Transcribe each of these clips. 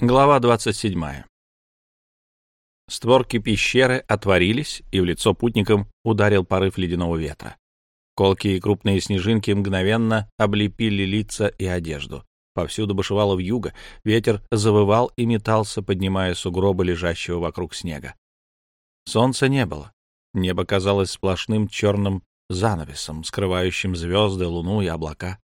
Глава 27. Створки пещеры отворились, и в лицо путникам ударил порыв ледяного ветра. Колкие и крупные снежинки мгновенно облепили лица и одежду. Повсюду бушевало вьюга, ветер завывал и метался, поднимая сугробы лежащего вокруг снега. Солнца не было. Небо казалось сплошным черным занавесом, скрывающим звезды, луну и облака.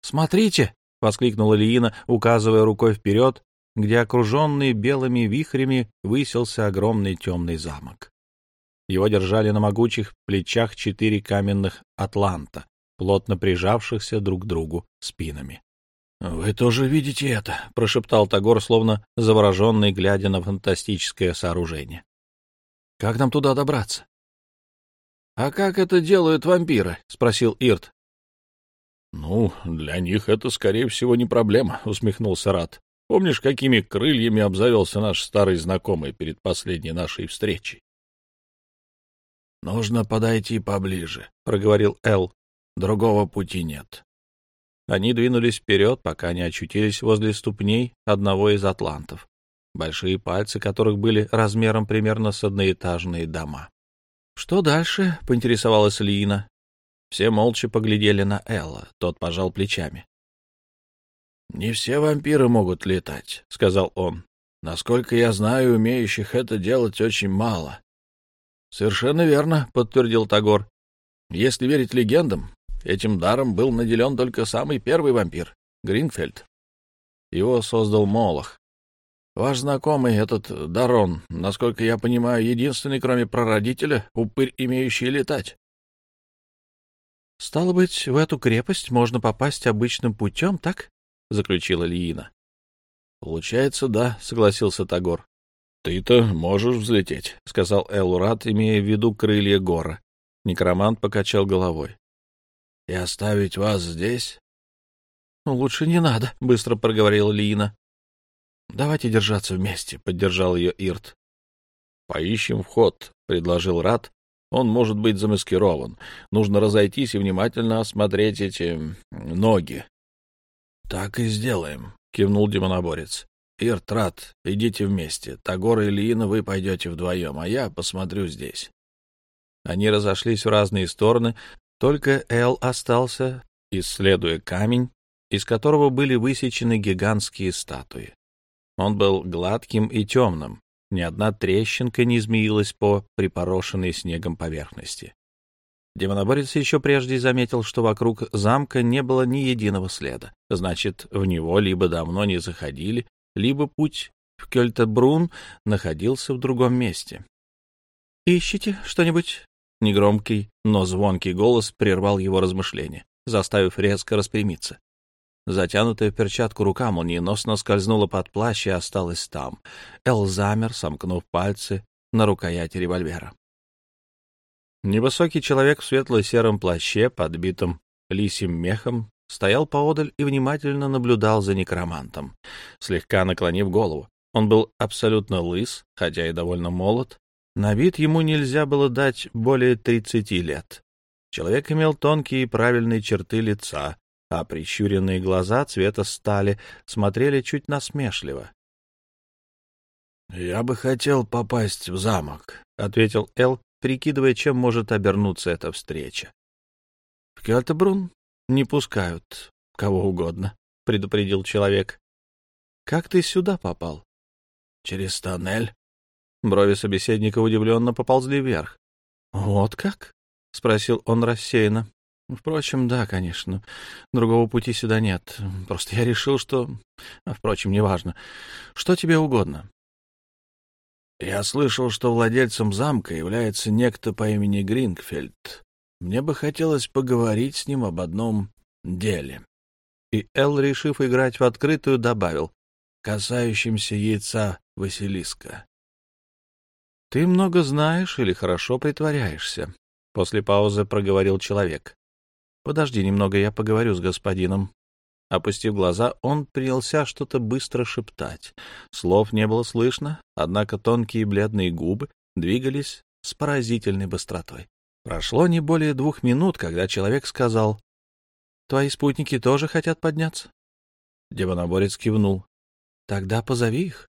«Смотрите!» — воскликнула Лиина, указывая рукой вперед где, окруженный белыми вихрями, высился огромный темный замок. Его держали на могучих плечах четыре каменных атланта, плотно прижавшихся друг к другу спинами. — Вы тоже видите это? — прошептал Тагор, словно завороженный, глядя на фантастическое сооружение. — Как нам туда добраться? — А как это делают вампиры? — спросил Ирт. — Ну, для них это, скорее всего, не проблема, — усмехнулся Рат. Помнишь, какими крыльями обзавелся наш старый знакомый перед последней нашей встречей? — Нужно подойти поближе, — проговорил Эл. — Другого пути нет. Они двинулись вперед, пока не очутились возле ступней одного из атлантов, большие пальцы которых были размером примерно с одноэтажные дома. — Что дальше? — поинтересовалась Лина. Все молча поглядели на Элла. Тот пожал плечами. «Не все вампиры могут летать», — сказал он. «Насколько я знаю, умеющих это делать очень мало». «Совершенно верно», — подтвердил Тагор. «Если верить легендам, этим даром был наделен только самый первый вампир — Гринфельд. Его создал Молох. Ваш знакомый, этот Дарон, насколько я понимаю, единственный, кроме прародителя, упырь, имеющий летать». «Стало быть, в эту крепость можно попасть обычным путем, так?» — заключила Лиина. — Получается, да, — согласился Тагор. — Ты-то можешь взлететь, — сказал Элурат, имея в виду крылья гора. Некромант покачал головой. — И оставить вас здесь? — Ну, лучше не надо, — быстро проговорила Лиина. — Давайте держаться вместе, — поддержал ее Ирт. — Поищем вход, — предложил Рат. Он может быть замаскирован. Нужно разойтись и внимательно осмотреть эти ноги. — Так и сделаем, — кивнул демоноборец. — Иртрат, идите вместе. Тагор и Ильина вы пойдете вдвоем, а я посмотрю здесь. Они разошлись в разные стороны, только Эл остался, исследуя камень, из которого были высечены гигантские статуи. Он был гладким и темным, ни одна трещинка не измеилась по припорошенной снегом поверхности. Демоноборец еще прежде заметил, что вокруг замка не было ни единого следа. Значит, в него либо давно не заходили, либо путь в Кёльтебрун находился в другом месте. «Ищите что-нибудь?» Негромкий, но звонкий голос прервал его размышления, заставив резко распрямиться. Затянутая в перчатку рука молниеносно скользнула под плащ и осталась там. Эл замер, сомкнув пальцы на рукояти револьвера. Невысокий человек в светло-сером плаще, подбитом лисим мехом, стоял поодаль и внимательно наблюдал за некромантом, слегка наклонив голову. Он был абсолютно лыс, хотя и довольно молод. На вид ему нельзя было дать более тридцати лет. Человек имел тонкие и правильные черты лица, а прищуренные глаза цвета стали смотрели чуть насмешливо. — Я бы хотел попасть в замок, — ответил Эл, прикидывая, чем может обернуться эта встреча. — В Кёльтебрун не пускают кого угодно, — предупредил человек. — Как ты сюда попал? — Через тоннель. Брови собеседника удивленно поползли вверх. — Вот как? — спросил он рассеянно. — Впрочем, да, конечно. Другого пути сюда нет. Просто я решил, что... А, впрочем, неважно. Что тебе угодно? Я слышал, что владельцем замка является некто по имени Грингфельд. Мне бы хотелось поговорить с ним об одном деле. И Эл, решив играть в открытую, добавил, касающимся яйца Василиска. — Ты много знаешь или хорошо притворяешься? — после паузы проговорил человек. — Подожди немного, я поговорю с господином. Опустив глаза, он принялся что-то быстро шептать. Слов не было слышно, однако тонкие бледные губы двигались с поразительной быстротой. Прошло не более двух минут, когда человек сказал, «Твои спутники тоже хотят подняться?» Демоноборец кивнул. Тогда позови их.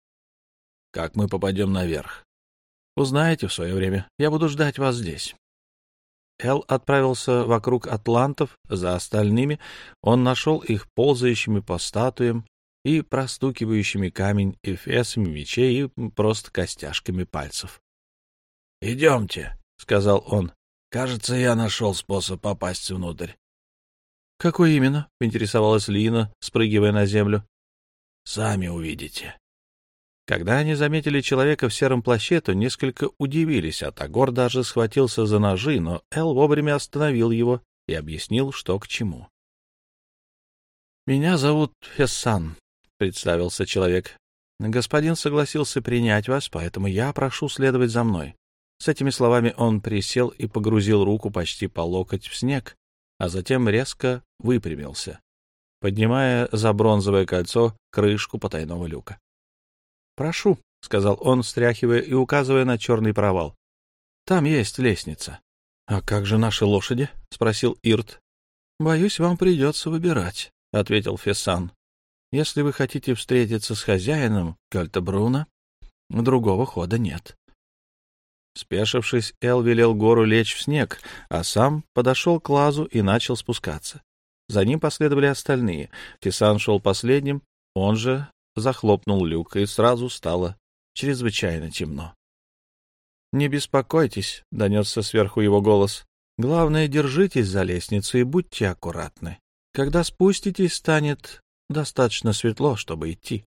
Как мы попадем наверх? Узнаете в свое время. Я буду ждать вас здесь. Эл отправился вокруг атлантов за остальными. Он нашел их ползающими по статуям и простукивающими камень эфесами мечей и просто костяшками пальцев. — Идемте, — сказал он. — Кажется, я нашел способ попасть внутрь. — Какой именно? — поинтересовалась Лина, спрыгивая на землю. — Сами увидите. Когда они заметили человека в сером плаще, то несколько удивились, а Тагор даже схватился за ножи, но Эл вовремя остановил его и объяснил, что к чему. «Меня зовут Фессан», — представился человек. «Господин согласился принять вас, поэтому я прошу следовать за мной». С этими словами он присел и погрузил руку почти по локоть в снег, а затем резко выпрямился, поднимая за бронзовое кольцо крышку потайного люка. «Прошу», — сказал он, стряхивая и указывая на черный провал. «Там есть лестница». «А как же наши лошади?» — спросил Ирт. «Боюсь, вам придется выбирать», — ответил Фессан. «Если вы хотите встретиться с хозяином Кальтебруна, другого хода нет». Спешившись, Эл велел гору лечь в снег, а сам подошел к лазу и начал спускаться. За ним последовали остальные. Фисан шел последним, он же захлопнул люк, и сразу стало чрезвычайно темно. «Не беспокойтесь», — донесся сверху его голос. «Главное, держитесь за лестницу и будьте аккуратны. Когда спуститесь, станет достаточно светло, чтобы идти».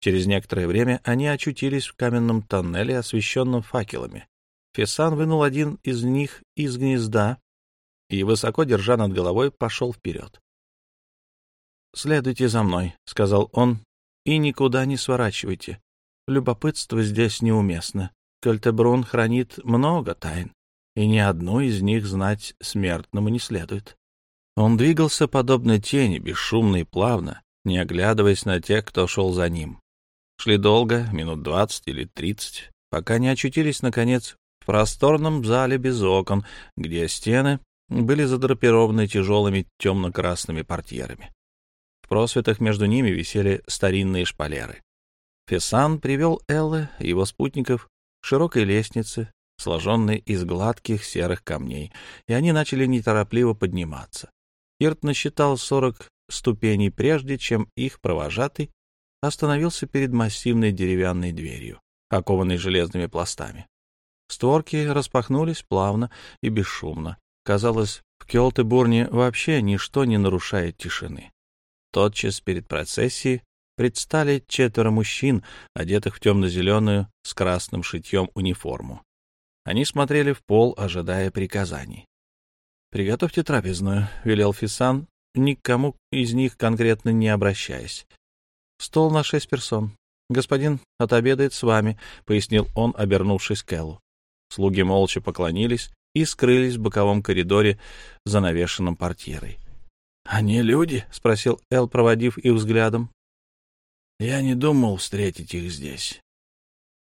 Через некоторое время они очутились в каменном тоннеле, освещенном факелами. Фесан вынул один из них из гнезда и, высоко держа над головой, пошел вперед. «Следуйте за мной», — сказал он, и никуда не сворачивайте. Любопытство здесь неуместно. Кальтебрун хранит много тайн, и ни одну из них знать смертному не следует. Он двигался подобно тени, бесшумно и плавно, не оглядываясь на тех, кто шел за ним. Шли долго, минут двадцать или тридцать, пока не очутились, наконец, в просторном зале без окон, где стены были задрапированы тяжелыми темно-красными портьерами. В просветах между ними висели старинные шпалеры. Фесан привел Эллы и его спутников к широкой лестнице, сложенной из гладких серых камней, и они начали неторопливо подниматься. Ирт насчитал сорок ступеней, прежде чем их провожатый остановился перед массивной деревянной дверью, окованной железными пластами. Створки распахнулись плавно и бесшумно. Казалось, в Кёлтебурне вообще ничто не нарушает тишины. Тотчас перед процессией предстали четверо мужчин, одетых в темно-зеленую с красным шитьем униформу. Они смотрели в пол, ожидая приказаний. «Приготовьте трапезную», — велел Фисан, никому из них конкретно не обращаясь. «Стол на шесть персон. Господин отобедает с вами», — пояснил он, обернувшись к Эллу. Слуги молча поклонились и скрылись в боковом коридоре, занавешенном портьерой. «Они люди?» — спросил Эл, проводив их взглядом. «Я не думал встретить их здесь».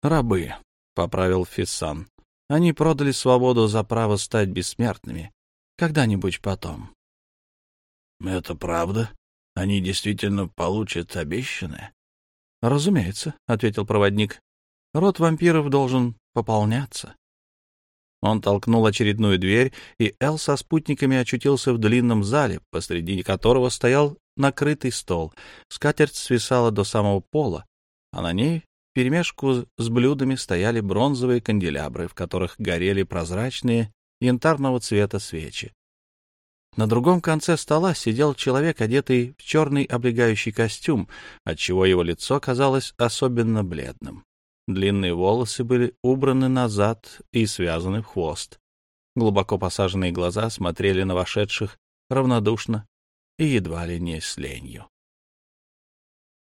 «Рабы», — поправил Фиссан. «Они продали свободу за право стать бессмертными. Когда-нибудь потом». «Это правда? Они действительно получат обещанное?» «Разумеется», — ответил проводник. «Род вампиров должен пополняться». Он толкнул очередную дверь, и Эл со спутниками очутился в длинном зале, посреди которого стоял накрытый стол. Скатерть свисала до самого пола, а на ней вперемешку с блюдами стояли бронзовые канделябры, в которых горели прозрачные янтарного цвета свечи. На другом конце стола сидел человек, одетый в черный облегающий костюм, отчего его лицо казалось особенно бледным. Длинные волосы были убраны назад и связаны в хвост. Глубоко посаженные глаза смотрели на вошедших равнодушно и едва ли не с ленью.